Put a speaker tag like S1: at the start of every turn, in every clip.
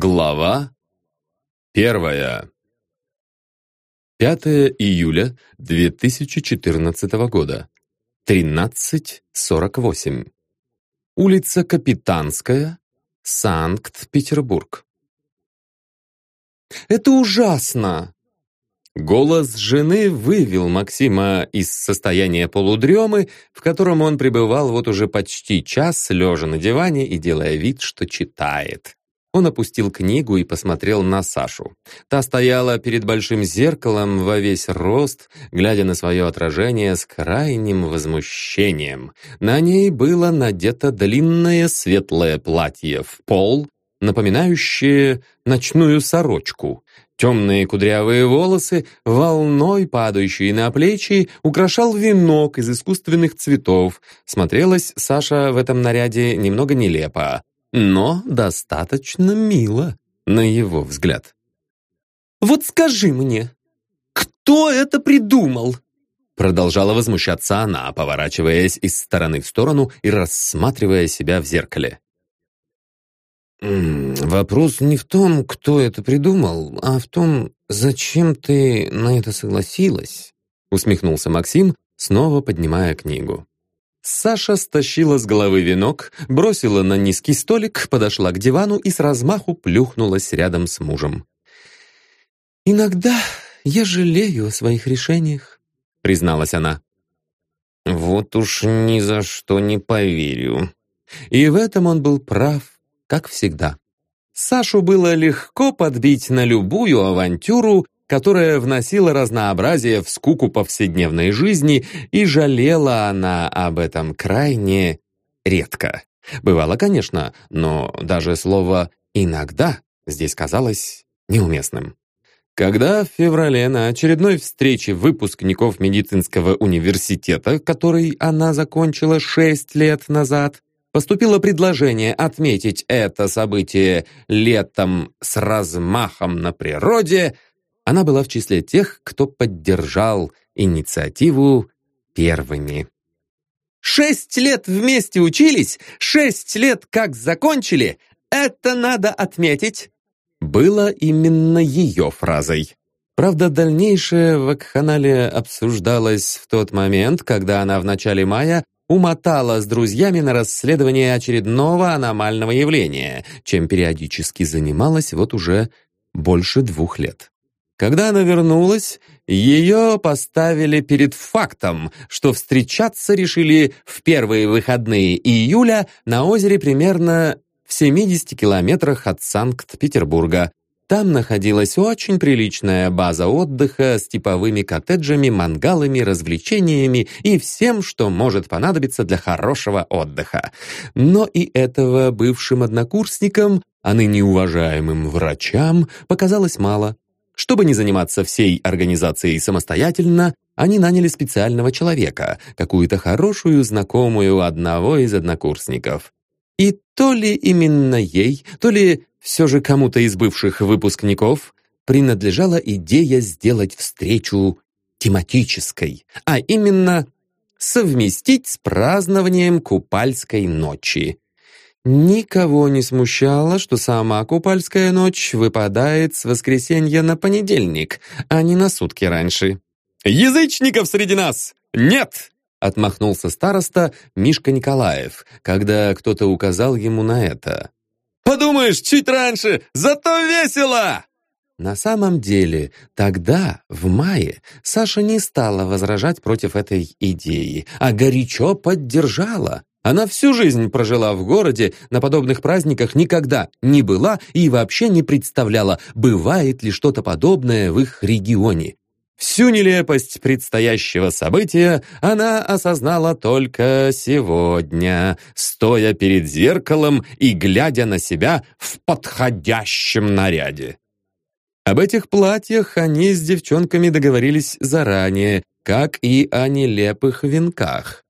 S1: Глава первая. 5 июля 2014 года. 13.48. Улица Капитанская, Санкт-Петербург. «Это ужасно!» Голос жены вывел Максима из состояния полудремы, в котором он пребывал вот уже почти час, лежа на диване и делая вид, что читает. Он опустил книгу и посмотрел на Сашу. Та стояла перед большим зеркалом во весь рост, глядя на свое отражение с крайним возмущением. На ней было надето длинное светлое платье в пол, напоминающее ночную сорочку. Темные кудрявые волосы, волной падающие на плечи, украшал венок из искусственных цветов. Смотрелась Саша в этом наряде немного нелепо но достаточно мило, на его взгляд. «Вот скажи мне, кто это придумал?» Продолжала возмущаться она, поворачиваясь из стороны в сторону и рассматривая себя в зеркале. «Вопрос не в том, кто это придумал, а в том, зачем ты на это согласилась?» усмехнулся Максим, снова поднимая книгу. Саша стащила с головы венок, бросила на низкий столик, подошла к дивану и с размаху плюхнулась рядом с мужем. «Иногда я жалею о своих решениях», — призналась она. «Вот уж ни за что не поверю». И в этом он был прав, как всегда. Сашу было легко подбить на любую авантюру, которая вносила разнообразие в скуку повседневной жизни, и жалела она об этом крайне редко. Бывало, конечно, но даже слово «иногда» здесь казалось неуместным. Когда в феврале на очередной встрече выпускников медицинского университета, который она закончила шесть лет назад, поступило предложение отметить это событие летом с размахом на природе – она была в числе тех, кто поддержал инициативу первыми. «Шесть лет вместе учились, шесть лет как закончили, это надо отметить!» Было именно ее фразой. Правда, дальнейшее в Акханале обсуждалось в тот момент, когда она в начале мая умотала с друзьями на расследование очередного аномального явления, чем периодически занималась вот уже больше двух лет. Когда она вернулась, ее поставили перед фактом, что встречаться решили в первые выходные июля на озере примерно в 70 километрах от Санкт-Петербурга. Там находилась очень приличная база отдыха с типовыми коттеджами, мангалами, развлечениями и всем, что может понадобиться для хорошего отдыха. Но и этого бывшим однокурсникам, а ныне уважаемым врачам, показалось мало. Чтобы не заниматься всей организацией самостоятельно, они наняли специального человека, какую-то хорошую знакомую одного из однокурсников. И то ли именно ей, то ли все же кому-то из бывших выпускников принадлежала идея сделать встречу тематической, а именно совместить с празднованием Купальской ночи. Никого не смущало, что сама Купальская ночь выпадает с воскресенья на понедельник, а не на сутки раньше. «Язычников среди нас нет!» Отмахнулся староста Мишка Николаев, когда кто-то указал ему на это. «Подумаешь, чуть раньше, зато весело!» На самом деле, тогда, в мае, Саша не стала возражать против этой идеи, а горячо поддержала. Она всю жизнь прожила в городе, на подобных праздниках никогда не была и вообще не представляла, бывает ли что-то подобное в их регионе. Всю нелепость предстоящего события она осознала только сегодня, стоя перед зеркалом и глядя на себя в подходящем наряде. Об этих платьях они с девчонками договорились заранее, как и о нелепых венках.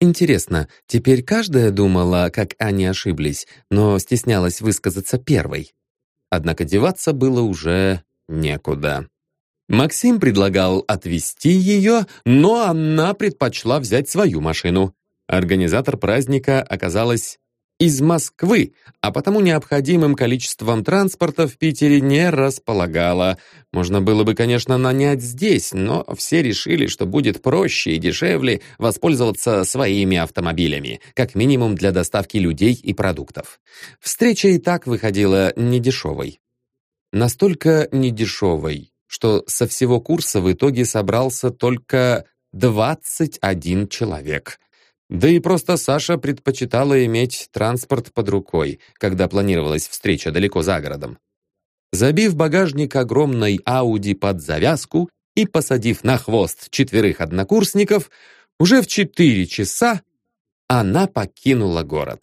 S1: Интересно, теперь каждая думала, как они ошиблись, но стеснялась высказаться первой. Однако деваться было уже некуда. Максим предлагал отвезти ее, но она предпочла взять свою машину. Организатор праздника оказалась из Москвы, а потому необходимым количеством транспорта в Питере не располагала. Можно было бы, конечно, нанять здесь, но все решили, что будет проще и дешевле воспользоваться своими автомобилями, как минимум для доставки людей и продуктов. Встреча и так выходила недешевой. Настолько недешевой, что со всего курса в итоге собрался только 21 человек. Да и просто Саша предпочитала иметь транспорт под рукой, когда планировалась встреча далеко за городом. Забив багажник огромной Ауди под завязку и посадив на хвост четверых однокурсников, уже в четыре часа она покинула город.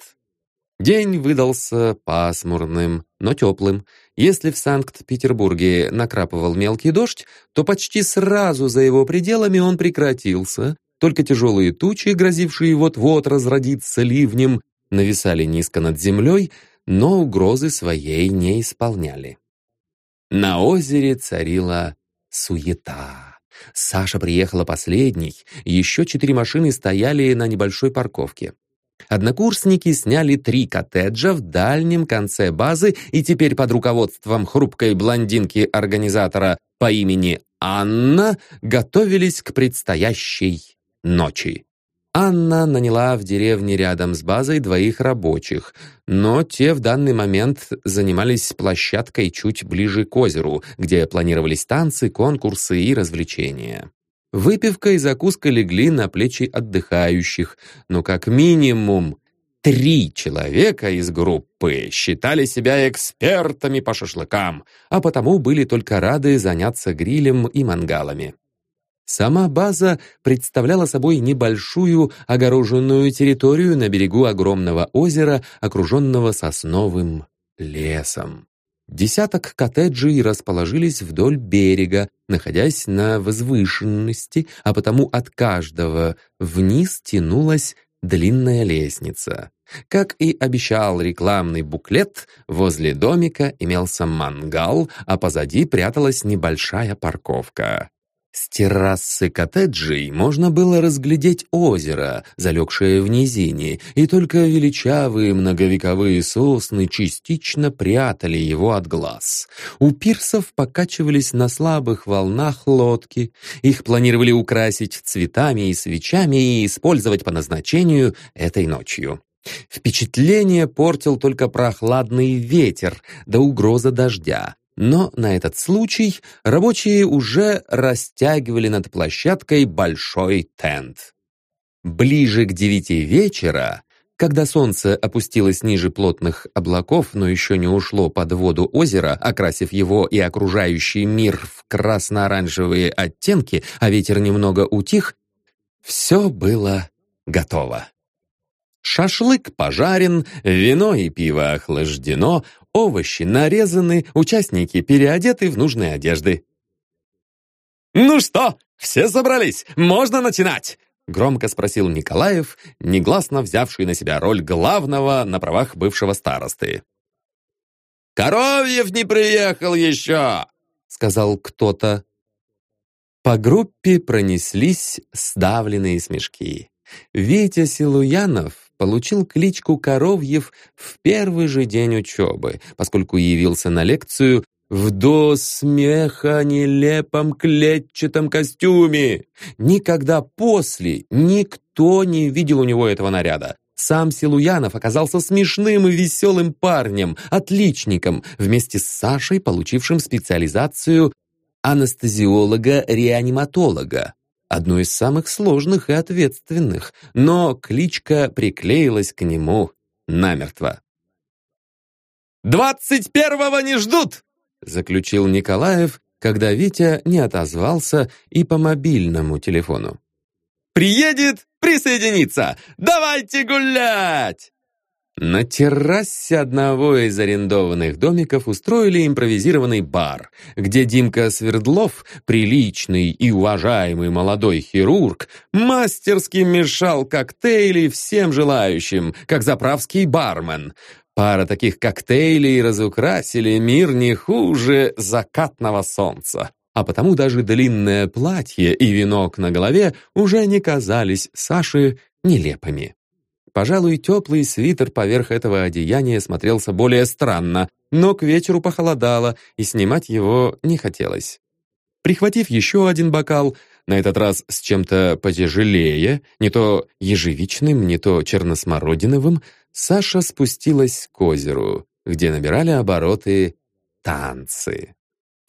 S1: День выдался пасмурным, но теплым. Если в Санкт-Петербурге накрапывал мелкий дождь, то почти сразу за его пределами он прекратился, только тяжелые тучи, грозившие вот-вот разродиться ливнем, нависали низко над землей, но угрозы своей не исполняли. На озере царила суета. Саша приехала последней, еще четыре машины стояли на небольшой парковке. Однокурсники сняли три коттеджа в дальнем конце базы и теперь под руководством хрупкой блондинки-организатора по имени Анна готовились к предстоящей ночи. Анна наняла в деревне рядом с базой двоих рабочих, но те в данный момент занимались площадкой чуть ближе к озеру, где планировались танцы, конкурсы и развлечения. Выпивка и закуска легли на плечи отдыхающих, но как минимум три человека из группы считали себя экспертами по шашлыкам, а потому были только рады заняться грилем и мангалами. Сама база представляла собой небольшую огороженную территорию на берегу огромного озера, окруженного сосновым лесом. Десяток коттеджей расположились вдоль берега, находясь на возвышенности, а потому от каждого вниз тянулась длинная лестница. Как и обещал рекламный буклет, возле домика имелся мангал, а позади пряталась небольшая парковка. С террасы коттеджей можно было разглядеть озеро, залегшее в низине, и только величавые многовековые сосны частично прятали его от глаз. У пирсов покачивались на слабых волнах лодки. Их планировали украсить цветами и свечами и использовать по назначению этой ночью. Впечатление портил только прохладный ветер да угроза дождя. Но на этот случай рабочие уже растягивали над площадкой большой тент. Ближе к девяти вечера, когда солнце опустилось ниже плотных облаков, но еще не ушло под воду озера, окрасив его и окружающий мир в красно-оранжевые оттенки, а ветер немного утих, все было готово. Шашлык пожарен, вино и пиво охлаждено, овощи нарезаны, участники переодеты в нужные одежды. «Ну что, все собрались? Можно начинать?» Громко спросил Николаев, негласно взявший на себя роль главного на правах бывшего старосты. «Коровьев не приехал еще!» сказал кто-то. По группе пронеслись сдавленные смешки. Витя Силуянов получил кличку Коровьев в первый же день учебы, поскольку явился на лекцию в до смеха нелепом клетчатом костюме. Никогда после никто не видел у него этого наряда. Сам Силуянов оказался смешным и веселым парнем, отличником, вместе с Сашей, получившим специализацию анестезиолога-реаниматолога одно из самых сложных и ответственных, но кличка приклеилась к нему намертво. «Двадцать первого не ждут!» заключил Николаев, когда Витя не отозвался и по мобильному телефону. «Приедет, присоединиться! Давайте гулять!» На террасе одного из арендованных домиков устроили импровизированный бар, где Димка Свердлов, приличный и уважаемый молодой хирург, мастерски мешал коктейли всем желающим, как заправский бармен. Пара таких коктейлей разукрасили мир не хуже закатного солнца. А потому даже длинное платье и венок на голове уже не казались Саше нелепыми. Пожалуй, теплый свитер поверх этого одеяния смотрелся более странно, но к вечеру похолодало, и снимать его не хотелось. Прихватив еще один бокал, на этот раз с чем-то потяжелее, не то ежевичным, не то черносмородиновым, Саша спустилась к озеру, где набирали обороты танцы.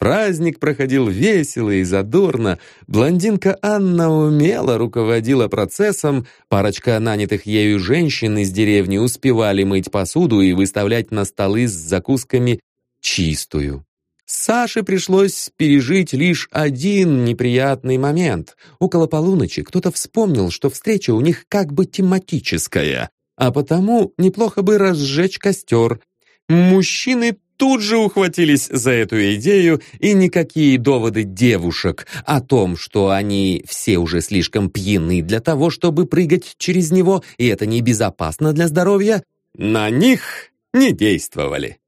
S1: Праздник проходил весело и задорно. Блондинка Анна умело руководила процессом, парочка нанятых ею женщин из деревни успевали мыть посуду и выставлять на столы с закусками чистую. Саше пришлось пережить лишь один неприятный момент. Около полуночи кто-то вспомнил, что встреча у них как бы тематическая, а потому неплохо бы разжечь костер. Мужчины тут же ухватились за эту идею, и никакие доводы девушек о том, что они все уже слишком пьяны для того, чтобы прыгать через него, и это небезопасно для здоровья, на них не действовали.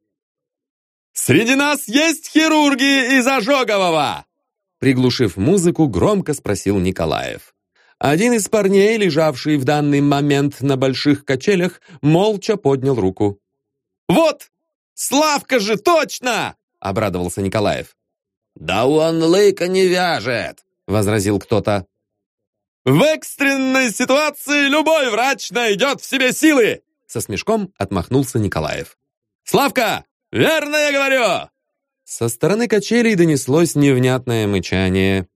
S1: «Среди нас есть хирурги из Ожогового!» Приглушив музыку, громко спросил Николаев. Один из парней, лежавший в данный момент на больших качелях, молча поднял руку. «Вот! Славка же, точно!» — обрадовался Николаев.
S2: «Да он лыка не вяжет!» — возразил кто-то.
S1: «В экстренной ситуации любой врач найдет в себе силы!» Со смешком отмахнулся Николаев. «Славка, верно я говорю!» Со стороны качелей донеслось невнятное мычание.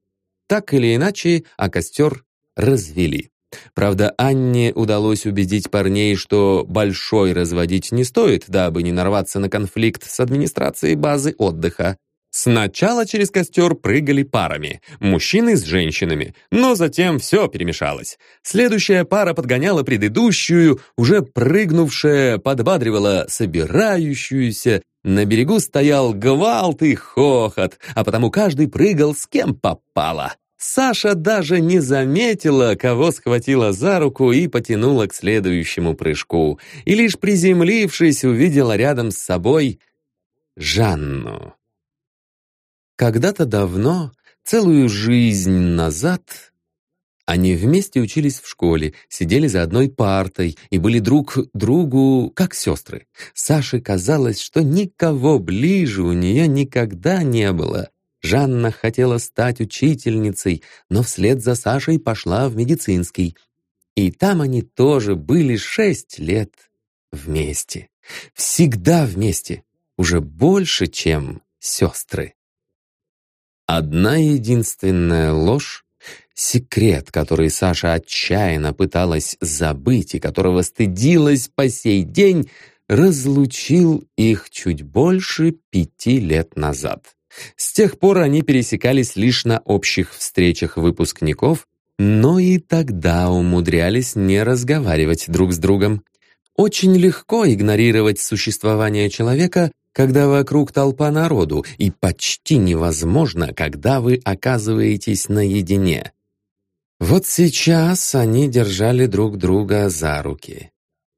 S1: Так или иначе, а костер развели. Правда, Анне удалось убедить парней, что большой разводить не стоит, дабы не нарваться на конфликт с администрацией базы отдыха. Сначала через костер прыгали парами, мужчины с женщинами, но затем все перемешалось. Следующая пара подгоняла предыдущую, уже прыгнувшая подбадривала собирающуюся. На берегу стоял гвалт и хохот, а потому каждый прыгал с кем попало. Саша даже не заметила, кого схватила за руку и потянула к следующему прыжку, и лишь приземлившись, увидела рядом с собой Жанну. Когда-то давно, целую жизнь назад, они вместе учились в школе, сидели за одной партой и были друг другу как сестры. Саше казалось, что никого ближе у нее никогда не было. Жанна хотела стать учительницей, но вслед за Сашей пошла в медицинский. И там они тоже были шесть лет вместе. Всегда вместе. Уже больше, чем сестры. Одна единственная ложь — секрет, который Саша отчаянно пыталась забыть и которого стыдилась по сей день, разлучил их чуть больше пяти лет назад. С тех пор они пересекались лишь на общих встречах выпускников, но и тогда умудрялись не разговаривать друг с другом. Очень легко игнорировать существование человека, когда вокруг толпа народу, и почти невозможно, когда вы оказываетесь наедине. Вот сейчас они держали друг друга за руки.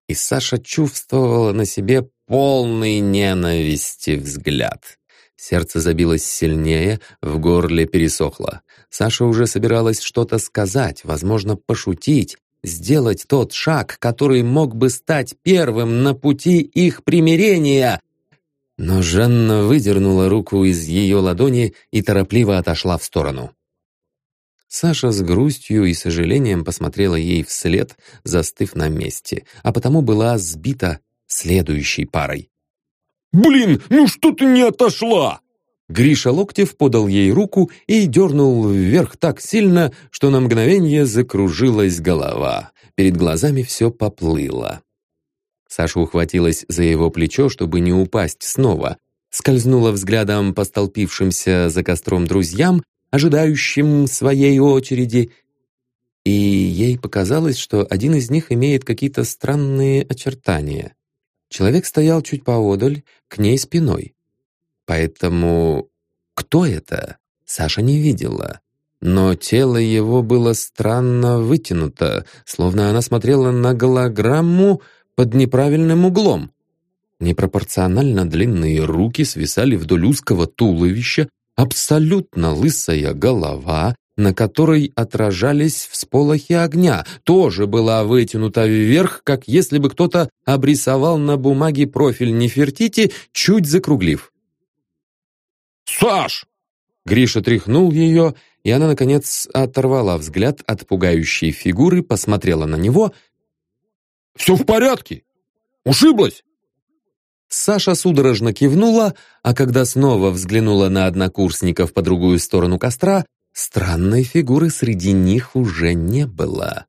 S1: И Саша чувствовала на себе полный ненависти взгляд. Сердце забилось сильнее, в горле пересохло. Саша уже собиралась что-то сказать, возможно, пошутить, сделать тот шаг, который мог бы стать первым на пути их примирения. Но Жанна выдернула руку из ее ладони и торопливо отошла в сторону. Саша с грустью и сожалением посмотрела ей вслед, застыв на месте, а потому была сбита следующей парой.
S3: «Блин, ну что ты не отошла?»
S1: Гриша Локтев подал ей руку и дернул вверх так сильно, что на мгновение закружилась голова. Перед глазами все поплыло. Саша ухватилась за его плечо, чтобы не упасть снова, скользнула взглядом по столпившимся за костром друзьям, ожидающим своей очереди, и ей показалось, что один из них имеет какие-то странные очертания. Человек стоял чуть поодаль, к ней спиной. Поэтому кто это, Саша не видела. Но тело его было странно вытянуто, словно она смотрела на голограмму под неправильным углом. Непропорционально длинные руки свисали вдоль узкого туловища, абсолютно лысая голова, на которой отражались всполохи огня, тоже была вытянута вверх, как если бы кто-то обрисовал на бумаге профиль Нефертити, чуть закруглив.
S3: «Саш!»
S1: Гриша тряхнул ее, и она, наконец, оторвала взгляд от пугающей фигуры, посмотрела на него.
S3: «Все в порядке? Ушиблась?»
S1: Саша судорожно кивнула, а когда снова взглянула на однокурсников по другую сторону костра, странной фигуры среди них уже не было.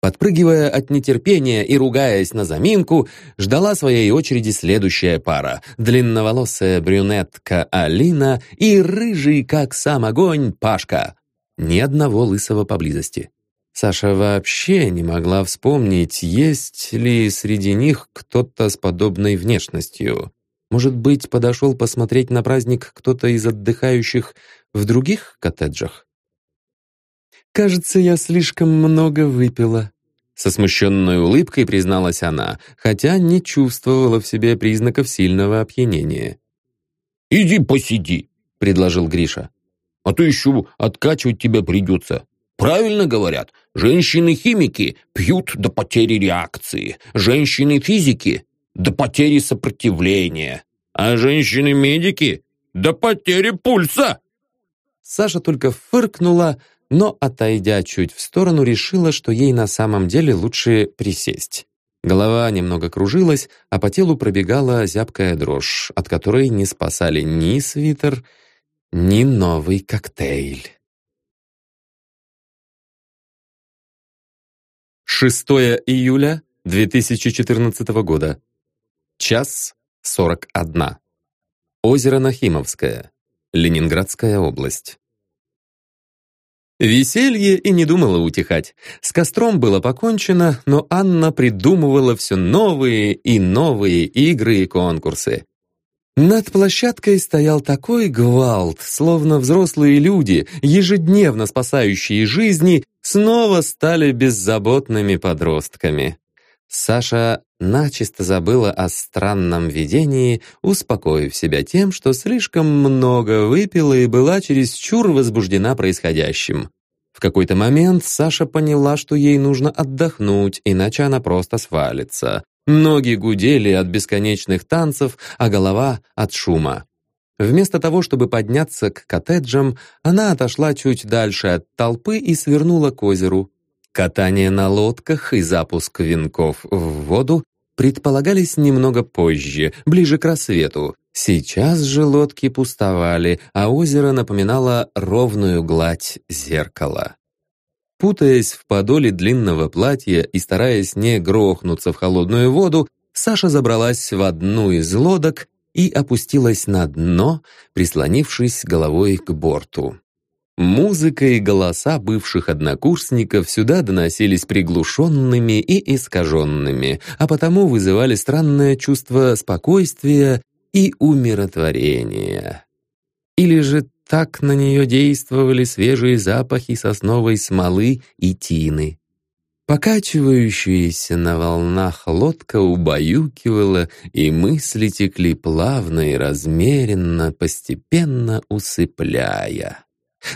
S1: Подпрыгивая от нетерпения и ругаясь на заминку, ждала своей очереди следующая пара. Длинноволосая брюнетка Алина и рыжий, как сам огонь, Пашка. Ни одного лысого поблизости. Саша вообще не могла вспомнить, есть ли среди них кто-то с подобной внешностью. Может быть, подошел посмотреть на праздник кто-то из отдыхающих в других коттеджах? «Кажется, я слишком много выпила», со смущенной улыбкой призналась она, хотя не чувствовала в себе признаков сильного опьянения.
S3: «Иди посиди», — предложил Гриша. «А то еще откачивать тебя придется. Правильно говорят, женщины-химики пьют до потери реакции, женщины-физики — до потери сопротивления, а женщины-медики — до потери пульса».
S1: Саша только фыркнула, но, отойдя чуть в сторону, решила, что ей на самом деле лучше присесть. Голова немного кружилась, а по телу пробегала зябкая дрожь, от которой не спасали ни свитер, ни новый коктейль. 6 июля 2014 года. Час 41. Озеро Нахимовское. Ленинградская область. Веселье и не думало утихать. С костром было покончено, но Анна придумывала все новые и новые игры и конкурсы. Над площадкой стоял такой гвалт, словно взрослые люди, ежедневно спасающие жизни, снова стали беззаботными подростками. Саша начисто забыла о странном видении, успокоив себя тем, что слишком много выпила и была чересчур возбуждена происходящим. В какой-то момент Саша поняла, что ей нужно отдохнуть, иначе она просто свалится. Ноги гудели от бесконечных танцев, а голова — от шума. Вместо того, чтобы подняться к коттеджам, она отошла чуть дальше от толпы и свернула к озеру. Катание на лодках и запуск венков в воду предполагались немного позже, ближе к рассвету. Сейчас же лодки пустовали, а озеро напоминало ровную гладь зеркала. Путаясь в подоле длинного платья и стараясь не грохнуться в холодную воду, Саша забралась в одну из лодок и опустилась на дно, прислонившись головой к борту. Музыка и голоса бывших однокурсников сюда доносились приглушенными и искаженными, а потому вызывали странное чувство спокойствия и умиротворения. Или же так на нее действовали свежие запахи сосновой смолы и тины. Покачивающаяся на волнах лодка убаюкивала, и мысли текли плавно и размеренно, постепенно усыпляя.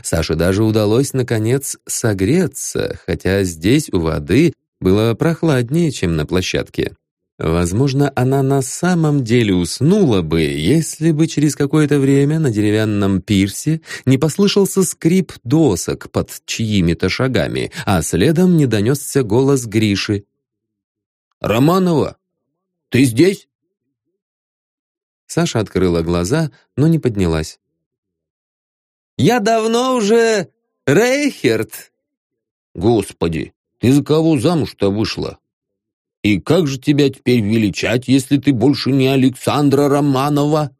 S1: Саше даже удалось, наконец, согреться, хотя здесь у воды было прохладнее, чем на площадке. Возможно, она на самом деле уснула бы, если бы через какое-то время на деревянном пирсе не послышался скрип досок под чьими-то шагами, а следом не донесся голос Гриши.
S3: «Романова, ты здесь?»
S1: Саша открыла глаза, но не поднялась. Я давно уже Рейхерт.
S3: Господи, ты за кого замуж-то вышла? И как же тебя теперь величать, если ты больше не Александра Романова?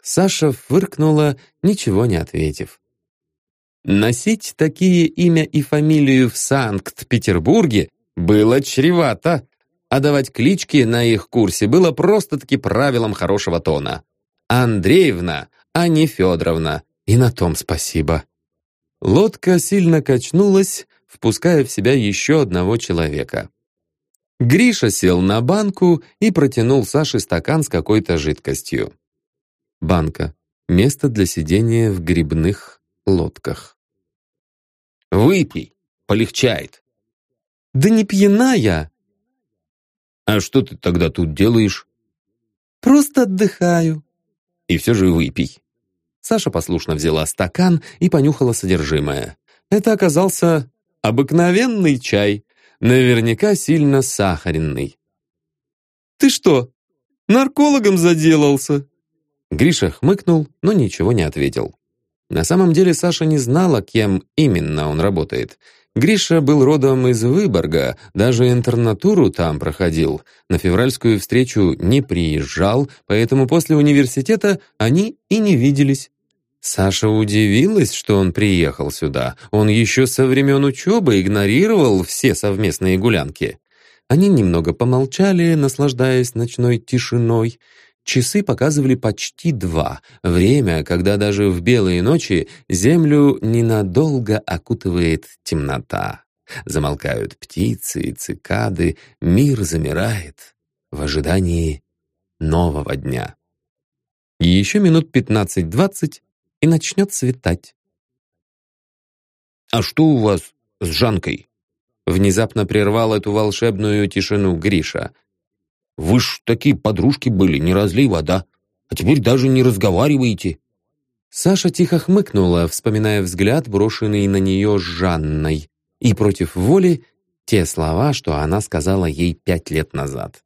S1: Саша фыркнула, ничего не ответив. Носить такие имя и фамилию в Санкт-Петербурге было чревато, а давать клички на их курсе было просто-таки правилом хорошего тона. Андреевна, а не Федоровна. И на том спасибо. Лодка сильно качнулась, впуская в себя еще одного человека. Гриша сел на банку и протянул Саше стакан с какой-то жидкостью. Банка. Место для сидения в грибных лодках.
S3: Выпей, полегчает.
S1: Да не пьяна я.
S3: А что ты тогда тут делаешь?
S1: Просто отдыхаю.
S3: И все же выпей.
S1: Саша послушно взяла стакан и понюхала содержимое. Это оказался обыкновенный чай, наверняка сильно сахарный. «Ты что, наркологом заделался?» Гриша хмыкнул, но ничего не ответил. На самом деле Саша не знала, кем именно он работает. Гриша был родом из Выборга, даже интернатуру там проходил. На февральскую встречу не приезжал, поэтому после университета они и не виделись. Саша удивилась, что он приехал сюда. Он еще со времен учебы игнорировал все совместные гулянки. Они немного помолчали, наслаждаясь ночной тишиной. Часы показывали почти два. Время, когда даже в белые ночи землю ненадолго окутывает темнота. Замолкают птицы и цикады, мир замирает в ожидании нового дня. Еще минут пятнадцать-двадцать, и начнет светать.
S3: «А что у вас с Жанкой?»
S1: Внезапно прервал эту волшебную тишину Гриша.
S3: Вы ж такие подружки были, не разлей вода. А теперь даже не разговариваете».
S1: Саша тихо хмыкнула, вспоминая взгляд, брошенный на нее Жанной, и против воли те слова, что она сказала ей пять лет назад.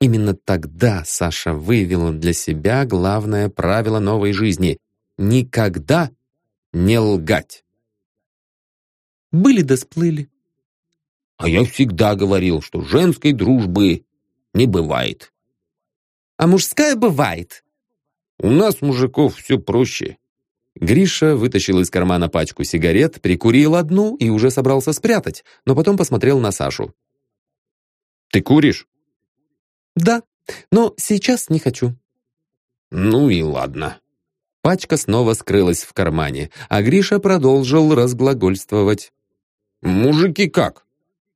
S1: Именно тогда Саша выявила для себя главное правило новой жизни — никогда не лгать. Были да сплыли.
S3: А я всегда говорил, что женской дружбы не бывает.
S1: А мужская бывает.
S3: У нас, мужиков, все проще.
S1: Гриша вытащил из кармана пачку сигарет, прикурил одну и уже собрался спрятать, но потом посмотрел на Сашу.
S3: «Ты куришь?»
S1: «Да, но сейчас не хочу».
S3: «Ну и ладно».
S1: Пачка снова скрылась в кармане, а Гриша продолжил разглагольствовать.
S3: «Мужики как?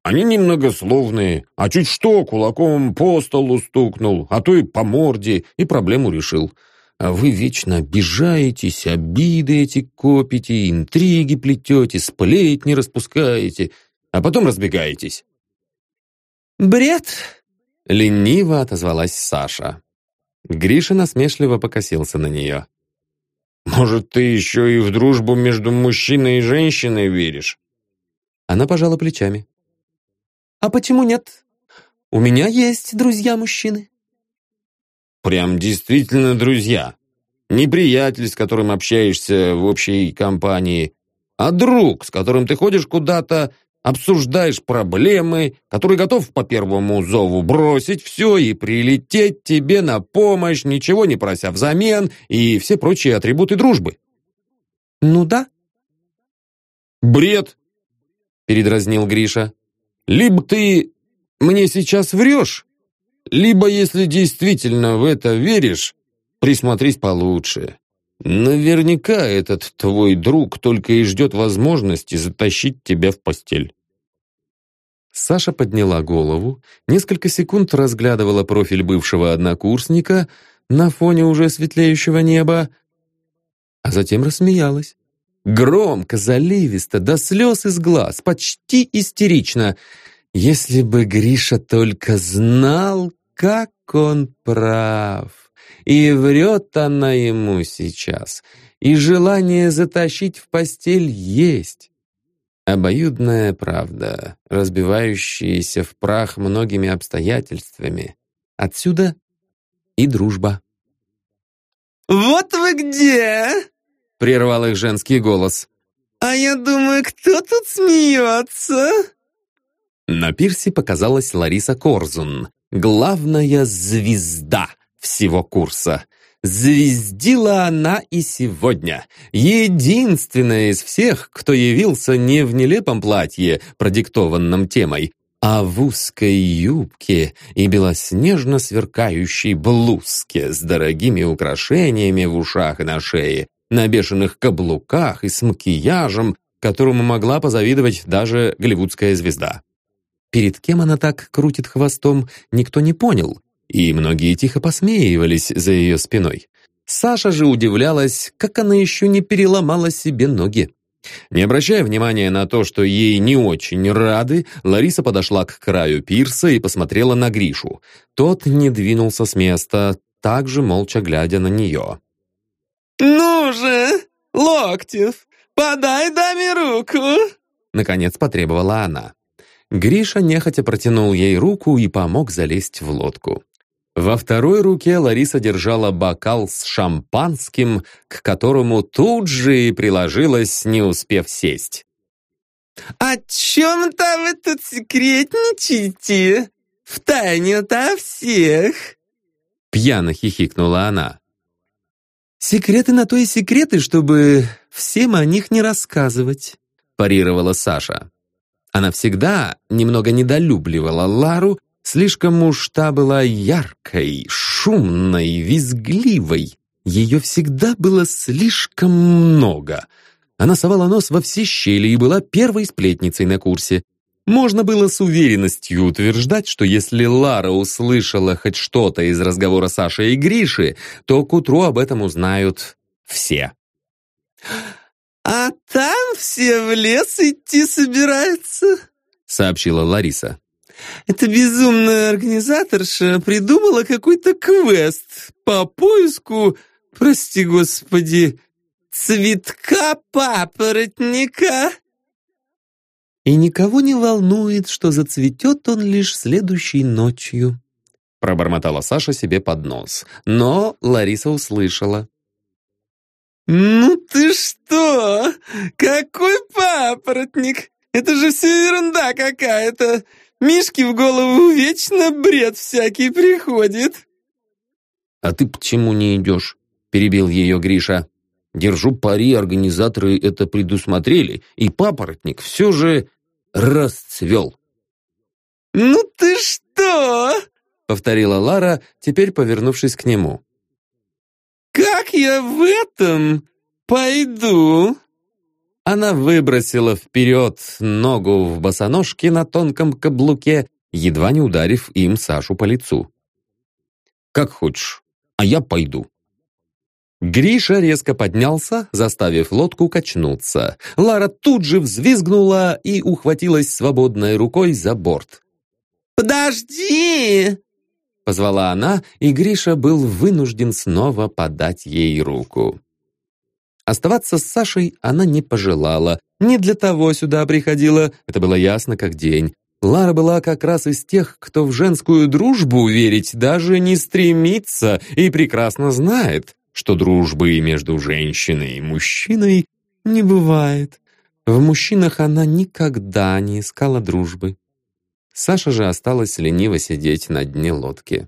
S3: Они немногословные, а чуть что кулаком по столу стукнул, а то и по морде, и проблему решил. А вы вечно обижаетесь, обиды эти копите, интриги плетете, сплетни распускаете, а потом разбегаетесь.
S1: «Бред!» — лениво отозвалась Саша. Гриша насмешливо покосился на нее.
S3: «Может, ты еще и в дружбу между мужчиной и женщиной веришь?»
S1: Она пожала плечами. «А почему нет? У меня есть друзья-мужчины».
S3: «Прям действительно друзья. Не приятель, с которым общаешься в общей компании, а друг, с которым ты ходишь куда-то, обсуждаешь проблемы, который готов по первому зову бросить все и прилететь тебе на помощь, ничего не прося взамен, и все прочие атрибуты дружбы».
S1: «Ну да».
S3: «Бред!» — передразнил Гриша. Либо ты мне сейчас врешь, либо, если действительно в это веришь, присмотрись получше. Наверняка этот твой друг только и ждет возможности затащить тебя в постель.
S1: Саша подняла голову, несколько секунд разглядывала профиль бывшего однокурсника на фоне уже светлеющего неба, а затем рассмеялась. Громко, заливисто, до слез из глаз, почти истерично. Если бы Гриша только знал, как он прав. И врет она ему сейчас, и желание затащить в постель есть. Обоюдная правда, разбивающаяся в прах многими обстоятельствами. Отсюда и дружба. «Вот вы где!» прервал их женский голос. «А я думаю, кто тут смеется?» На пирсе показалась Лариса Корзун, главная звезда всего курса. Звездила она и сегодня. Единственная из всех, кто явился не в нелепом платье, продиктованном темой, а в узкой юбке и белоснежно сверкающей блузке с дорогими украшениями в ушах и на шее, на бешеных каблуках и с макияжем, которому могла позавидовать даже голливудская звезда. Перед кем она так крутит хвостом, никто не понял, и многие тихо посмеивались за ее спиной. Саша же удивлялась, как она еще не переломала себе ноги. Не обращая внимания на то, что ей не очень рады, Лариса подошла к краю пирса и посмотрела на Гришу. Тот не двинулся с места, также молча глядя на нее.
S4: «Ну же, Локтев, подай даме руку!»
S1: Наконец потребовала она. Гриша нехотя протянул ей руку и помог залезть в лодку. Во второй руке Лариса держала бокал с шампанским, к которому тут же и приложилась, не успев сесть.
S4: «О чем-то вы тут секретничаете? В тайне ото всех!»
S1: Пьяно хихикнула она.
S4: «Секреты на то и секреты, чтобы всем о них не рассказывать»,
S1: парировала Саша. Она всегда немного недолюбливала Лару, слишком уж та была яркой, шумной, визгливой. Ее всегда было слишком много. Она совала нос во все щели и была первой сплетницей на курсе. Можно было с уверенностью утверждать, что если Лара услышала хоть что-то из разговора Саши и Гриши, то к утру об этом узнают все.
S4: «А там все в лес идти собираются», — сообщила Лариса. «Эта безумная организаторша придумала какой-то квест по поиску, прости господи, цветка папоротника». «И никого не волнует, что зацветет он лишь следующей ночью»,
S1: пробормотала Саша себе под нос. Но Лариса услышала.
S4: «Ну ты что? Какой папоротник? Это же все ерунда какая-то. Мишке в голову вечно бред всякий приходит».
S3: «А ты почему не идешь?» — перебил ее Гриша. «Держу пари, организаторы это предусмотрели, и папоротник все же расцвел».
S4: «Ну ты что?»
S1: — повторила Лара, теперь повернувшись к нему.
S4: «Как я в этом пойду?»
S1: Она выбросила вперед ногу в босоножке на тонком каблуке, едва не ударив им Сашу по лицу.
S3: «Как хочешь, а я пойду».
S1: Гриша резко поднялся, заставив лодку качнуться. Лара тут же взвизгнула и ухватилась свободной рукой за борт.
S4: «Подожди!»
S1: Позвала она, и Гриша был вынужден снова подать ей руку. Оставаться с Сашей она не пожелала. Не для того сюда приходила, это было ясно как день. Лара была как раз из тех, кто в женскую дружбу верить даже не стремится и прекрасно знает, что дружбы между женщиной и мужчиной не бывает. В мужчинах она никогда не искала дружбы. Саша же осталась лениво сидеть на дне лодки.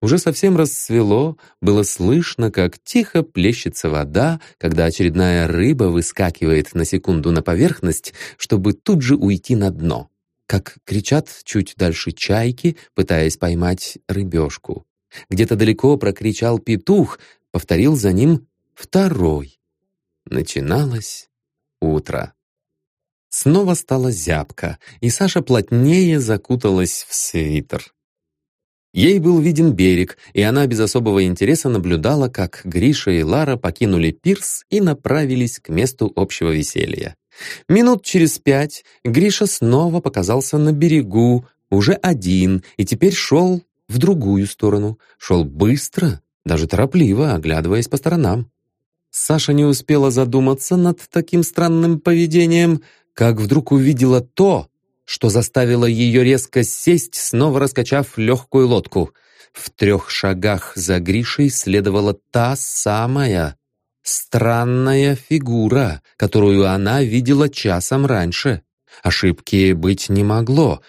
S1: Уже совсем рассвело, было слышно, как тихо плещется вода, когда очередная рыба выскакивает на секунду на поверхность, чтобы тут же уйти на дно. Как кричат чуть дальше чайки, пытаясь поймать рыбешку. Где-то далеко прокричал петух, повторил за ним второй. Начиналось утро. Снова стало зябко, и Саша плотнее закуталась в свитер. Ей был виден берег, и она без особого интереса наблюдала, как Гриша и Лара покинули пирс и направились к месту общего веселья. Минут через пять Гриша снова показался на берегу, уже один, и теперь шел в другую сторону. Шел быстро, даже торопливо, оглядываясь по сторонам. Саша не успела задуматься над таким странным поведением, как вдруг увидела то, что заставило ее резко сесть, снова раскачав легкую лодку. В трех шагах за Гришей следовала та самая странная фигура, которую она видела часом раньше. Ошибки быть не могло.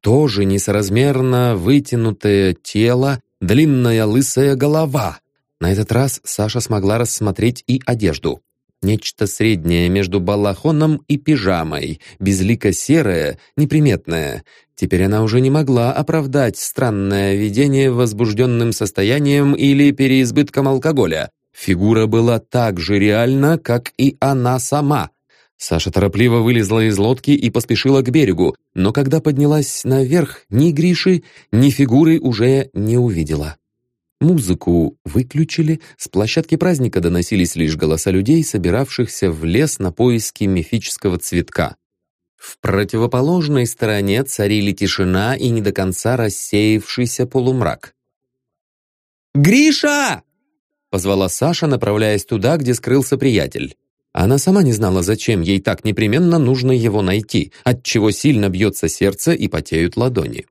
S1: Тоже несоразмерно вытянутое тело, длинная лысая голова. На этот раз Саша смогла рассмотреть и одежду. Нечто среднее между балахоном и пижамой, безлико серое, неприметное. Теперь она уже не могла оправдать странное видение возбужденным состоянием или переизбытком алкоголя. Фигура была так же реальна, как и она сама. Саша торопливо вылезла из лодки и поспешила к берегу, но когда поднялась наверх, ни Гриши, ни фигуры уже не увидела. Музыку выключили, с площадки праздника доносились лишь голоса людей, собиравшихся в лес на поиски мифического цветка. В противоположной стороне царили тишина и не до конца рассеявшийся полумрак.
S4: «Гриша!»
S1: — позвала Саша, направляясь туда, где скрылся приятель. Она сама не знала, зачем ей так непременно нужно его найти, отчего сильно бьется сердце и потеют ладони.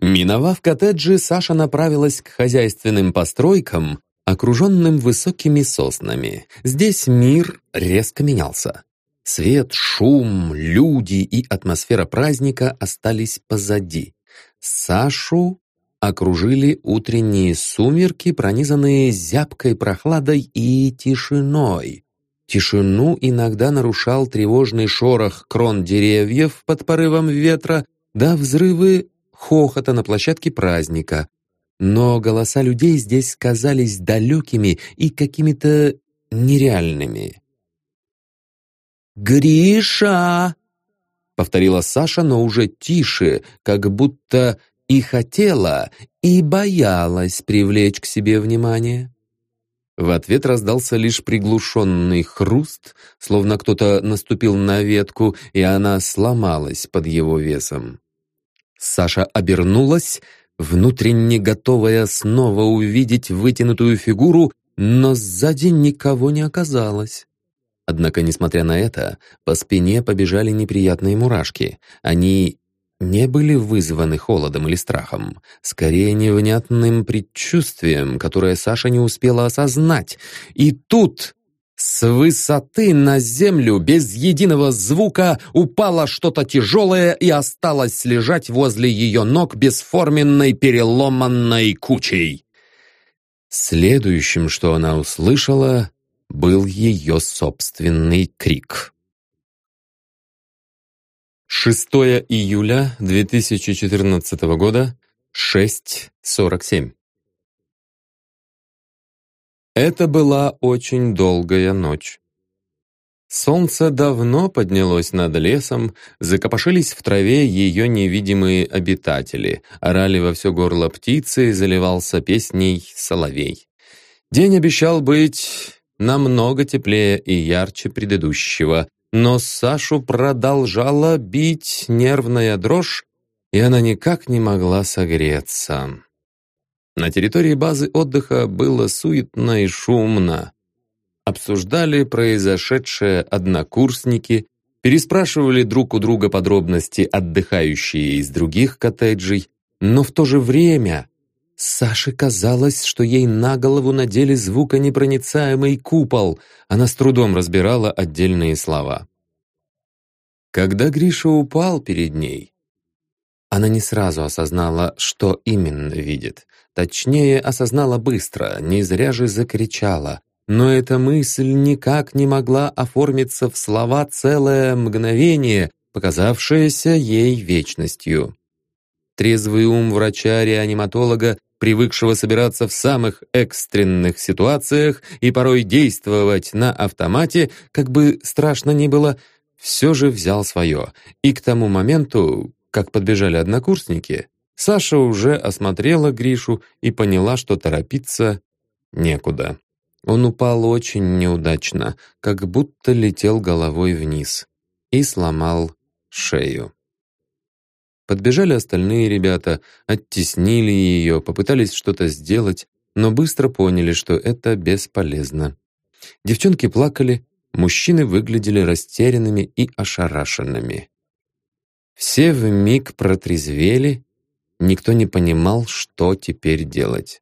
S1: Миновав коттеджи, Саша направилась к хозяйственным постройкам, окруженным высокими соснами. Здесь мир резко менялся. Свет, шум, люди и атмосфера праздника остались позади. Сашу окружили утренние сумерки, пронизанные зябкой прохладой и тишиной. Тишину иногда нарушал тревожный шорох крон деревьев под порывом ветра, да взрывы хохота на площадке праздника. Но голоса людей здесь казались далекими и какими-то нереальными.
S4: «Гриша!»
S1: — повторила Саша, но уже тише, как будто и хотела, и боялась привлечь к себе внимание. В ответ раздался лишь приглушенный хруст, словно кто-то наступил на ветку, и она сломалась под его весом. Саша обернулась, внутренне готовая снова увидеть вытянутую фигуру, но сзади никого не оказалось. Однако, несмотря на это, по спине побежали неприятные мурашки. Они не были вызваны холодом или страхом, скорее невнятным предчувствием, которое Саша не успела осознать. И тут с высоты на землю без единого звука упало что-то тяжелое и осталось лежать возле ее ног бесформенной переломанной кучей. Следующим, что она услышала, был ее собственный крик. 6 июля 2014 года, 6.47. Это была очень долгая ночь. Солнце давно поднялось над лесом, закопошились в траве ее невидимые обитатели, орали во все горло птицы, заливался песней соловей. День обещал быть намного теплее и ярче предыдущего, но Сашу продолжала бить нервная дрожь, и она никак не могла согреться. На территории базы отдыха было суетно и шумно. Обсуждали произошедшее однокурсники, переспрашивали друг у друга подробности отдыхающие из других коттеджей, но в то же время Саше казалось, что ей на голову надели звуконепроницаемый купол. Она с трудом разбирала отдельные слова. Когда Гриша упал перед ней, она не сразу осознала, что именно видит. Точнее, осознала быстро, не зря же закричала. Но эта мысль никак не могла оформиться в слова целое мгновение, показавшееся ей вечностью. Трезвый ум врача-реаниматолога привыкшего собираться в самых экстренных ситуациях и порой действовать на автомате, как бы страшно ни было, все же взял свое. И к тому моменту, как подбежали однокурсники, Саша уже осмотрела Гришу и поняла, что торопиться некуда. Он упал очень неудачно, как будто летел головой вниз и сломал шею. Подбежали остальные ребята, оттеснили ее, попытались что-то сделать, но быстро поняли, что это бесполезно. Девчонки плакали, мужчины выглядели растерянными и ошарашенными. Все вмиг протрезвели, никто не понимал, что теперь делать.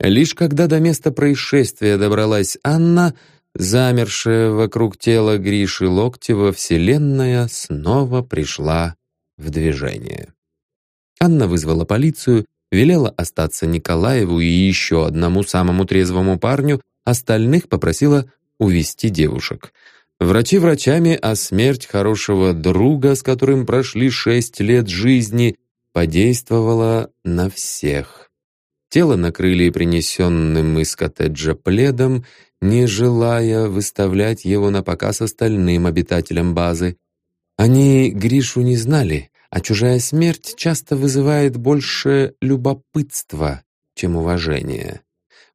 S1: Лишь когда до места происшествия добралась Анна, замершая вокруг тела Гриши Локтева, Вселенная снова пришла в движение. Анна вызвала полицию, велела остаться Николаеву и еще одному самому трезвому парню, остальных попросила увести девушек. Врачи врачами, а смерть хорошего друга, с которым прошли шесть лет жизни, подействовала на всех. Тело накрыли принесенным из коттеджа пледом, не желая выставлять его на показ остальным обитателям базы. Они Гришу не знали, а чужая смерть часто вызывает больше любопытства, чем уважение.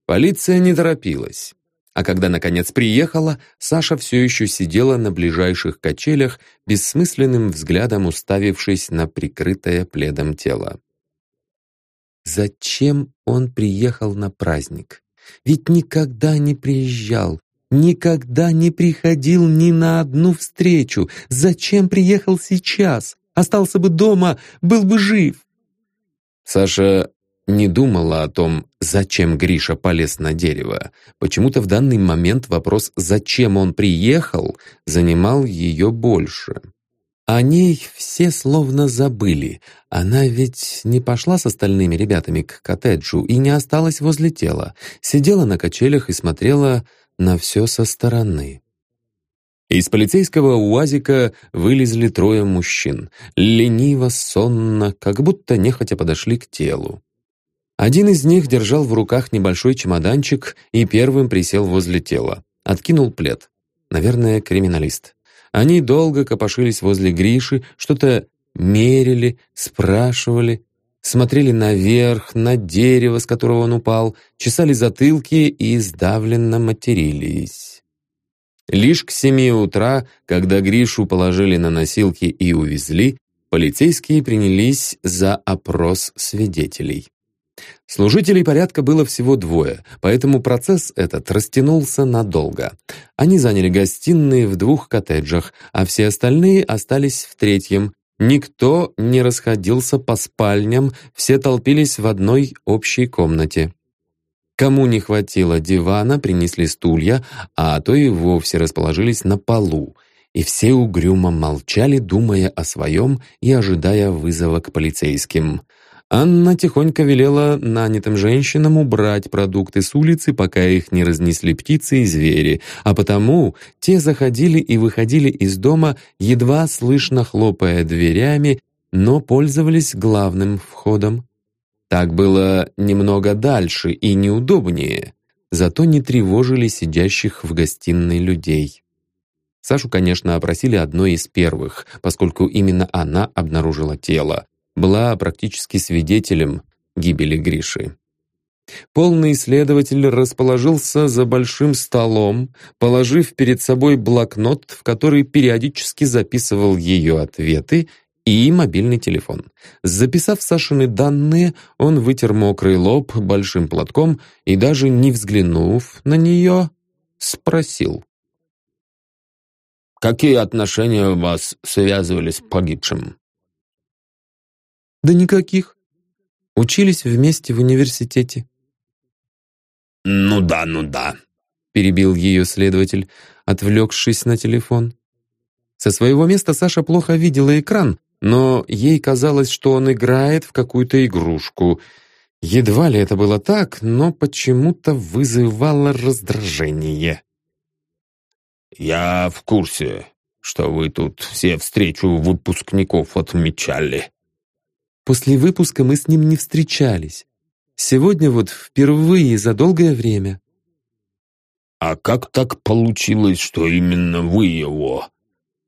S1: Полиция не торопилась. А когда, наконец, приехала, Саша все еще сидела на ближайших качелях, бессмысленным взглядом уставившись на прикрытое пледом тело. Зачем он приехал на праздник? Ведь никогда не приезжал, никогда не приходил ни на одну встречу. Зачем приехал сейчас? Остался бы дома, был бы жив. Саша не думала о том, зачем Гриша полез на дерево. Почему-то в данный момент вопрос «зачем он приехал» занимал ее больше. О ней все словно забыли. Она ведь не пошла с остальными ребятами к коттеджу и не осталась возле тела. Сидела на качелях и смотрела на все со стороны. Из полицейского УАЗика вылезли трое мужчин. Лениво, сонно, как будто нехотя подошли к телу. Один из них держал в руках небольшой чемоданчик и первым присел возле тела. Откинул плед. Наверное, криминалист. Они долго копошились возле Гриши, что-то мерили, спрашивали, смотрели наверх, на дерево, с которого он упал, чесали затылки и сдавленно матерились. Лишь к семи утра, когда Гришу положили на носилки и увезли, полицейские принялись за опрос свидетелей. Служителей порядка было всего двое, поэтому процесс этот растянулся надолго. Они заняли гостиные в двух коттеджах, а все остальные остались в третьем. Никто не расходился по спальням, все толпились в одной общей комнате. Кому не хватило дивана, принесли стулья, а то и вовсе расположились на полу. И все угрюмо молчали, думая о своем и ожидая вызова к полицейским. Анна тихонько велела нанятым женщинам убрать продукты с улицы, пока их не разнесли птицы и звери, а потому те заходили и выходили из дома, едва слышно хлопая дверями, но пользовались главным входом. Так было немного дальше и неудобнее, зато не тревожили сидящих в гостиной людей. Сашу, конечно, опросили одной из первых, поскольку именно она обнаружила тело была практически свидетелем гибели Гриши. Полный исследователь расположился за большим столом, положив перед собой блокнот, в который периодически записывал ее ответы, и мобильный телефон. Записав Сашины данные, он вытер мокрый лоб большим платком и, даже не взглянув на нее, спросил.
S3: «Какие отношения вас связывали с погибшим?»
S4: Да никаких. Учились вместе в университете.
S3: «Ну да, ну да», —
S4: перебил ее следователь, отвлекшись на телефон. Со своего места Саша плохо видела экран, но ей казалось, что он играет в какую-то игрушку. Едва ли это было так, но почему-то вызывало раздражение.
S3: «Я в курсе, что вы тут все встречу выпускников отмечали»,
S4: После выпуска мы с ним не встречались. Сегодня вот впервые за долгое время.
S3: А как так получилось, что именно вы его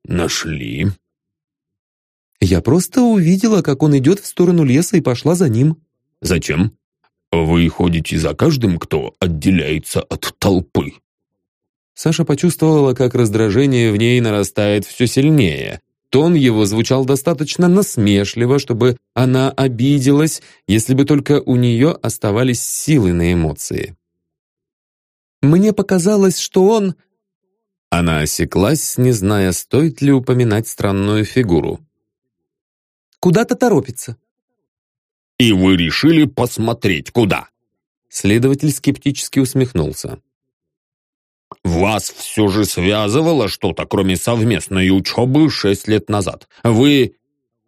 S3: нашли?
S4: Я просто увидела, как он идет в сторону леса и пошла за ним.
S3: Зачем? Вы ходите за каждым, кто отделяется от толпы.
S1: Саша почувствовала, как раздражение в ней нарастает все сильнее, Тон его звучал достаточно насмешливо, чтобы она обиделась, если бы только у нее оставались силы на эмоции.
S4: «Мне показалось, что он...»
S1: Она осеклась, не зная, стоит ли упоминать странную фигуру.
S4: «Куда-то торопится».
S3: «И вы решили посмотреть, куда?»
S1: Следователь скептически усмехнулся.
S3: Вас все же связывало что-то, кроме совместной учебы шесть лет назад. Вы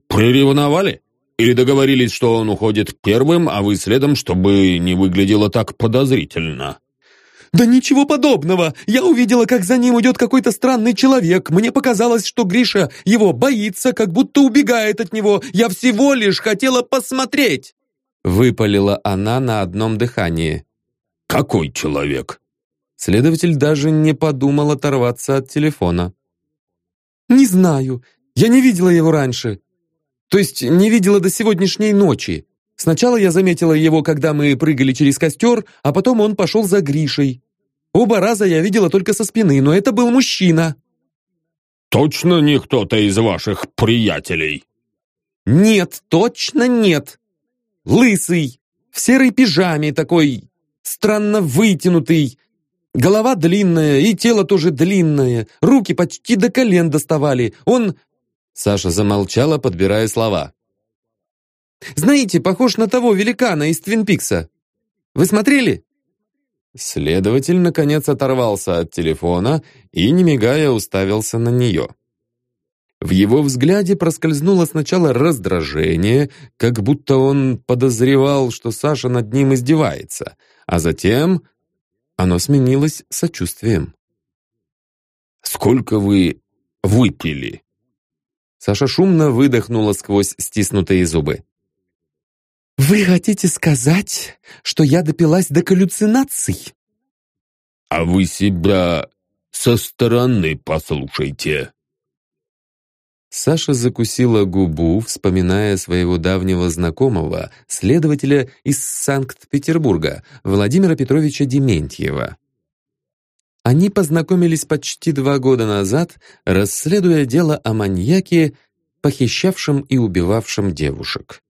S3: приревновали? Или договорились, что он уходит первым, а вы следом, чтобы не выглядело так подозрительно?»
S4: «Да ничего подобного! Я увидела, как за ним идет какой-то странный человек. Мне показалось, что Гриша его боится, как будто убегает от него. Я всего лишь хотела посмотреть!»
S1: Выпалила она на одном дыхании.
S3: «Какой человек?»
S1: Следователь даже не подумал оторваться от телефона.
S4: «Не знаю. Я не видела его раньше. То есть не видела до сегодняшней ночи. Сначала я заметила его, когда мы прыгали через костер, а потом он пошел за Гришей. Оба раза я видела только со спины, но это был мужчина».
S3: «Точно не кто-то из ваших приятелей?»
S4: «Нет, точно нет. Лысый, в серой пижаме такой, странно вытянутый. Голова длинная, и тело тоже длинное. Руки почти до колен доставали. Он...» Саша замолчала, подбирая слова. «Знаете, похож на того великана из Твин Пикса. Вы смотрели?» Следователь, наконец, оторвался от телефона и, не мигая, уставился на нее. В его взгляде проскользнуло сначала раздражение, как будто он подозревал, что Саша над ним издевается, а затем оно сменилось сочувствием.
S3: «Сколько вы выпили?»
S4: Саша шумно выдохнула сквозь стиснутые зубы. «Вы хотите сказать, что я допилась до галлюцинаций?»
S3: «А вы себя со стороны послушайте».
S4: Саша закусила губу, вспоминая своего давнего знакомого, следователя из Санкт-Петербурга, Владимира Петровича Дементьева. Они познакомились почти два года назад, расследуя дело о маньяке, похищавшем и убивавшем девушек.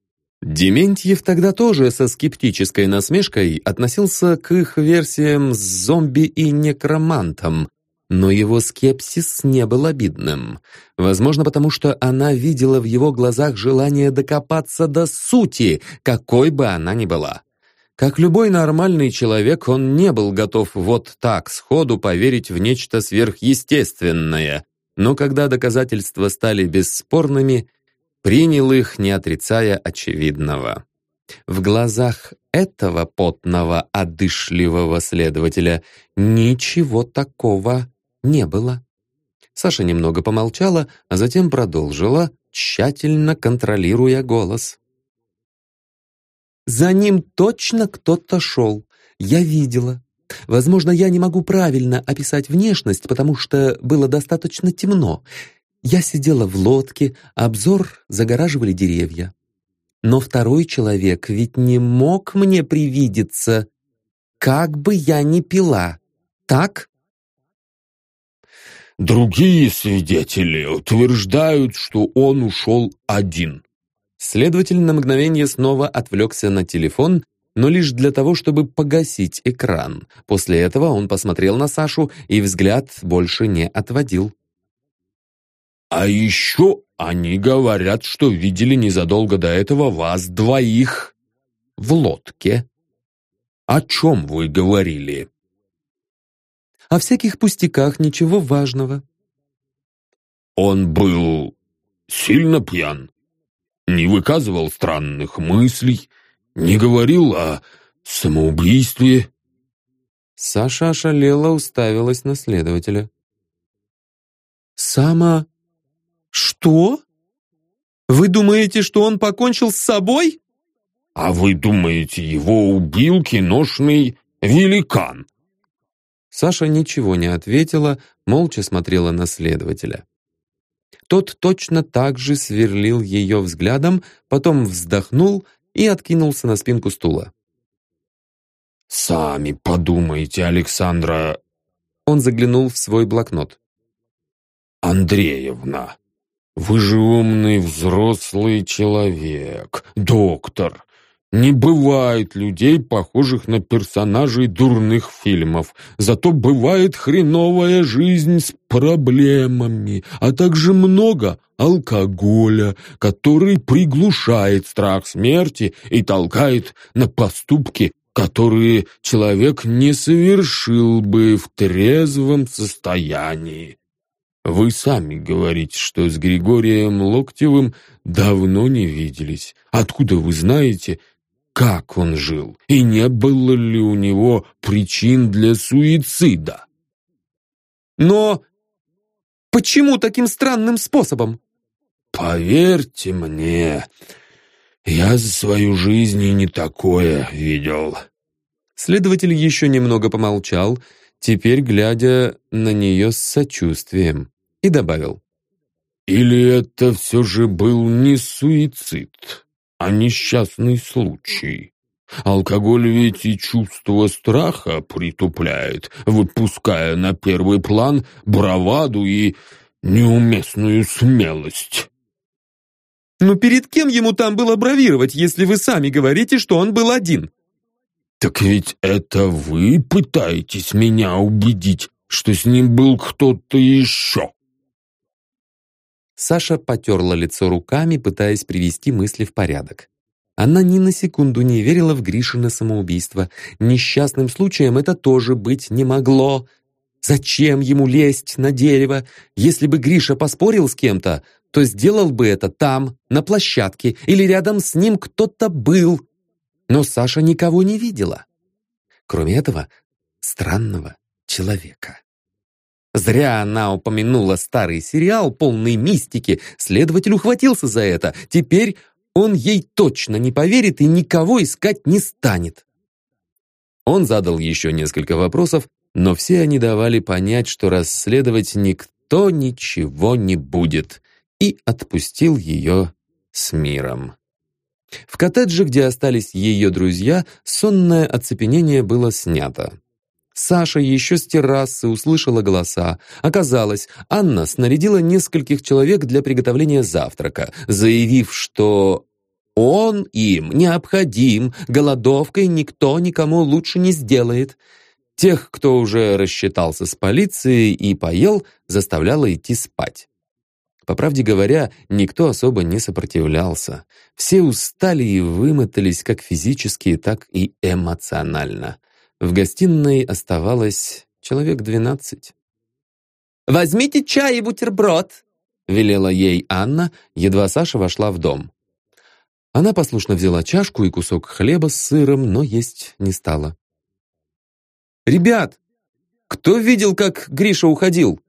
S4: Дементьев тогда тоже со скептической насмешкой относился к их версиям с зомби и некромантом, но его скепсис не был обидным. Возможно, потому что она видела в его глазах желание докопаться до сути, какой бы она ни была. Как любой нормальный человек, он не был готов вот так сходу поверить в нечто сверхъестественное, но когда доказательства стали бесспорными, принял их, не отрицая очевидного. В глазах этого потного, одышливого следователя ничего такого не было. Саша немного помолчала, а затем продолжила, тщательно контролируя голос. «За ним точно кто-то шел. Я видела. Возможно, я не могу правильно описать внешность, потому что было достаточно темно. Я сидела в лодке, обзор загораживали деревья. Но второй человек ведь не мог мне привидеться, как бы я ни пила, так?
S3: Другие свидетели утверждают, что он ушел один.
S4: Следователь на мгновение снова отвлекся на телефон, но лишь для того, чтобы погасить экран. После этого он посмотрел на Сашу и взгляд больше не отводил.
S3: А еще они говорят, что видели незадолго до этого вас двоих в лодке. О чем вы говорили?
S4: О всяких пустяках, ничего важного.
S3: Он был сильно пьян, не выказывал странных мыслей, не говорил о самоубийстве.
S4: Саша ошалела, уставилась на следователя. «Само «Что? Вы думаете, что он покончил с собой?»
S3: «А вы думаете, его убил киношный великан?»
S4: Саша ничего не ответила, молча смотрела на следователя. Тот точно так же сверлил ее взглядом, потом вздохнул и откинулся на спинку стула.
S3: «Сами подумайте, Александра...»
S4: Он заглянул в свой блокнот.
S3: «Андреевна, вы же умный взрослый человек, доктор. Не бывает людей, похожих на персонажей дурных фильмов. Зато бывает хреновая жизнь с проблемами, а также много алкоголя, который приглушает страх смерти и толкает на поступки, которые человек не совершил бы в трезвом состоянии. Вы сами говорите, что с Григорием Локтевым давно не виделись. Откуда вы знаете, как он жил? И не было ли у него причин для суицида?
S4: Но почему таким странным способом?
S3: Поверьте мне, я за свою жизнь и не такое видел.
S4: Следователь еще немного помолчал, теперь глядя на нее с сочувствием и добавил.
S3: «Или это все же был не суицид, а несчастный случай. Алкоголь ведь и чувство страха притупляет, выпуская на первый план браваду и неуместную смелость.
S4: Но перед кем ему там было бравировать, если вы сами говорите, что он был один?
S3: Так ведь это вы пытаетесь меня убедить, что с ним был кто-то еще.
S1: Саша потерла лицо руками, пытаясь привести мысли в порядок. Она ни на секунду не верила в Гришина самоубийство. Несчастным случаем это тоже быть не могло. Зачем ему лезть на дерево? Если бы Гриша поспорил с кем-то, то сделал бы это там, на площадке, или рядом с ним кто-то был. Но Саша никого не видела. Кроме этого, странного человека. Зря она упомянула старый сериал, полный мистики. Следователь ухватился за это. Теперь он ей точно не поверит и никого искать не станет. Он задал еще несколько вопросов, но все они давали понять, что расследовать никто ничего не будет, и отпустил ее с миром. В коттедже, где остались ее друзья, сонное оцепенение было снято. Саша еще с террасы услышала голоса. Оказалось, Анна снарядила нескольких человек для приготовления завтрака, заявив, что он им необходим, голодовкой никто никому лучше не сделает. Тех, кто уже рассчитался с полицией и поел, заставляла идти спать. По правде говоря, никто особо не сопротивлялся. Все устали и вымотались как физически, так и эмоционально. В гостиной оставалось человек двенадцать.
S2: «Возьмите чай и бутерброд», — велела ей Анна,
S1: едва Саша вошла в дом. Она послушно взяла чашку и кусок хлеба с сыром, но есть не стала.
S4: «Ребят, кто видел, как Гриша уходил?»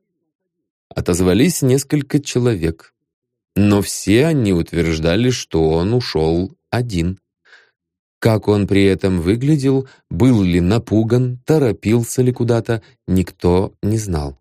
S1: Отозвались несколько человек. Но все они утверждали, что он ушел один. Как он при этом выглядел, был ли напуган, торопился ли куда-то, никто не знал.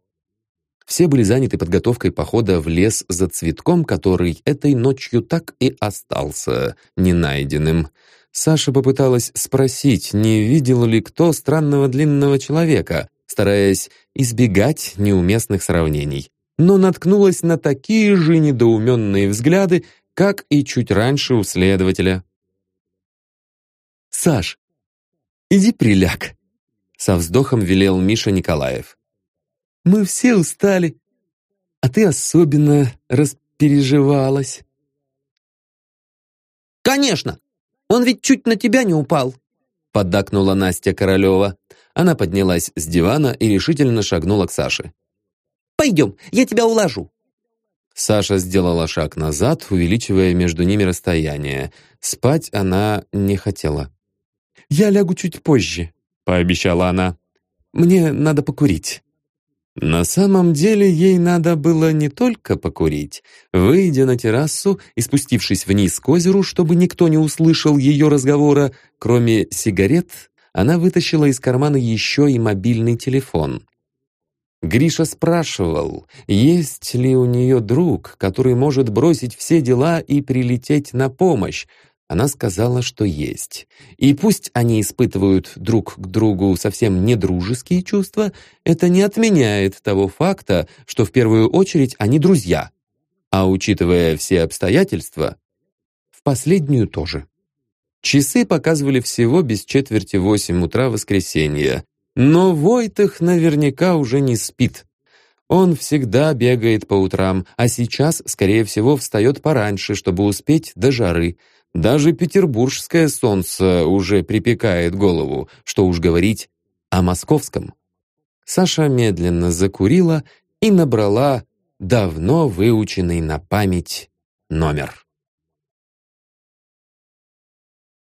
S1: Все были заняты подготовкой похода в лес за цветком, который этой ночью так и остался ненайденным. Саша попыталась спросить, не видел ли кто странного длинного человека, стараясь избегать неуместных сравнений, но наткнулась на такие же недоуменные взгляды, как и чуть раньше у следователя. «Саш, иди приляг», — со вздохом велел Миша Николаев. «Мы все устали, а ты особенно распереживалась».
S2: «Конечно! Он ведь чуть на тебя не упал!»
S1: поддакнула Настя Королева. Она поднялась с дивана и решительно шагнула к Саше.
S2: «Пойдем, я тебя уложу!»
S1: Саша сделала шаг назад, увеличивая между ними расстояние. Спать она не хотела. «Я лягу чуть позже», — пообещала она. «Мне надо покурить». На самом деле ей надо было не только покурить. Выйдя на террасу и спустившись вниз к озеру, чтобы никто не услышал ее разговора, кроме сигарет, она вытащила из кармана еще и мобильный телефон. Гриша спрашивал, есть ли у нее друг, который может бросить все дела и прилететь на помощь, она сказала, что есть. И пусть они испытывают друг к другу совсем не дружеские чувства, это не отменяет того факта, что в первую очередь они друзья. А учитывая все обстоятельства, в последнюю тоже. Часы показывали всего без четверти восемь утра воскресенья. Но Войтах наверняка уже не спит. Он всегда бегает по утрам, а сейчас, скорее всего, встает пораньше, чтобы успеть до жары – даже петербургское солнце уже припекает голову, что уж говорить о московском. Саша медленно закурила и набрала давно выученный на память номер.